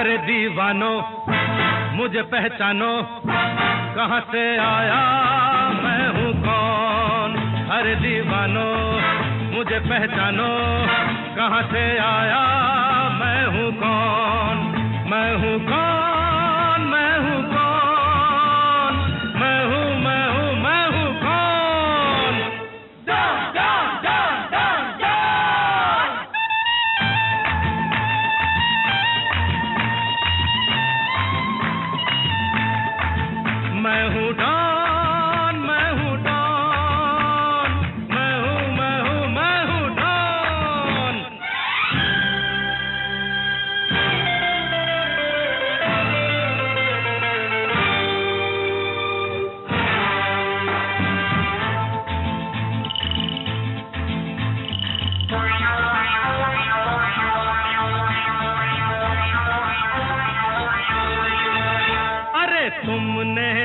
अरे दीवानो, मुझे पहचानो, कहाँ से आया, मैं हूँ कौन? अरे दीवानो, मुझे पहचानो, कहाँ से आया, मैं हूँ कौन? मैं हूँ कौन?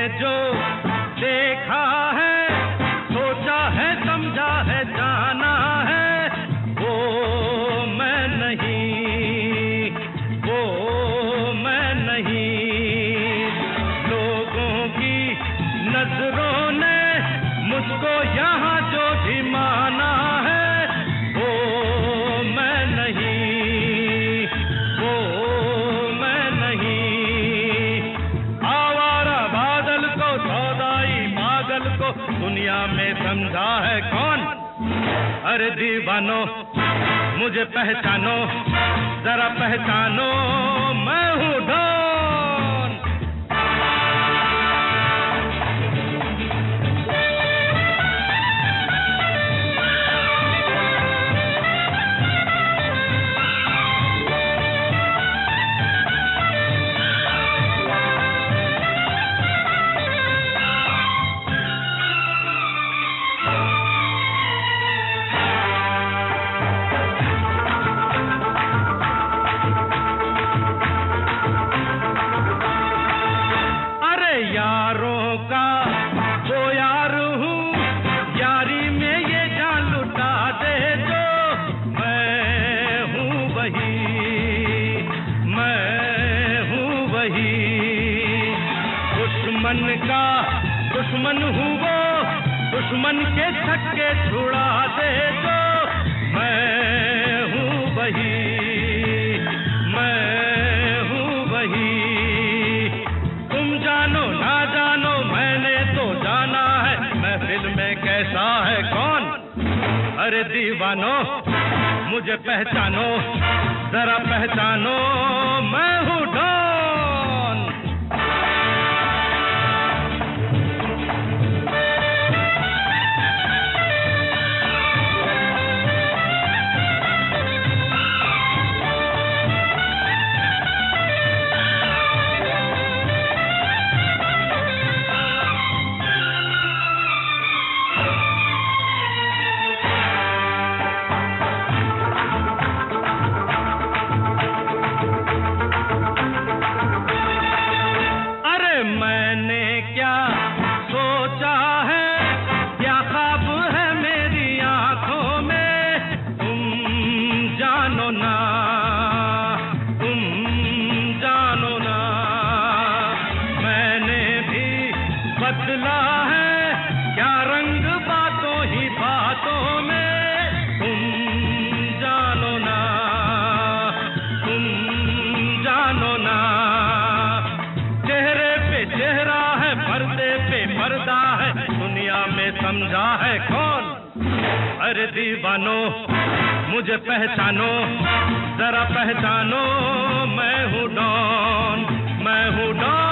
जो देखा है, सोचा है, समझा है, जाना है, वो मैं नहीं, वो मैं नहीं। लोगों की नज़रों ने मुझको यहाँ जो भी माना समझा है कौन? अरे दीवानो मुझे पहचानो जरा पहचानो। मैं हूँ दुश्मन का दुश्मन हूँ वो दुश्मन के छक्के छुड़ा दे जो मैं हूँ वही, मैं हूँ वही। तुम जानो, ना जानो, मैंने तो जाना है। महफिल में कैसा है, कौन? अरे दीवानो, मुझे पहचानो, जरा पहचानो। पर्दे पे पर्दा है, दुनिया में समझा है कौन? अरे दीवानो, मुझे पहचानो, जरा पहचानो, मैं हूँ डॉन, मैं हूँ डॉन।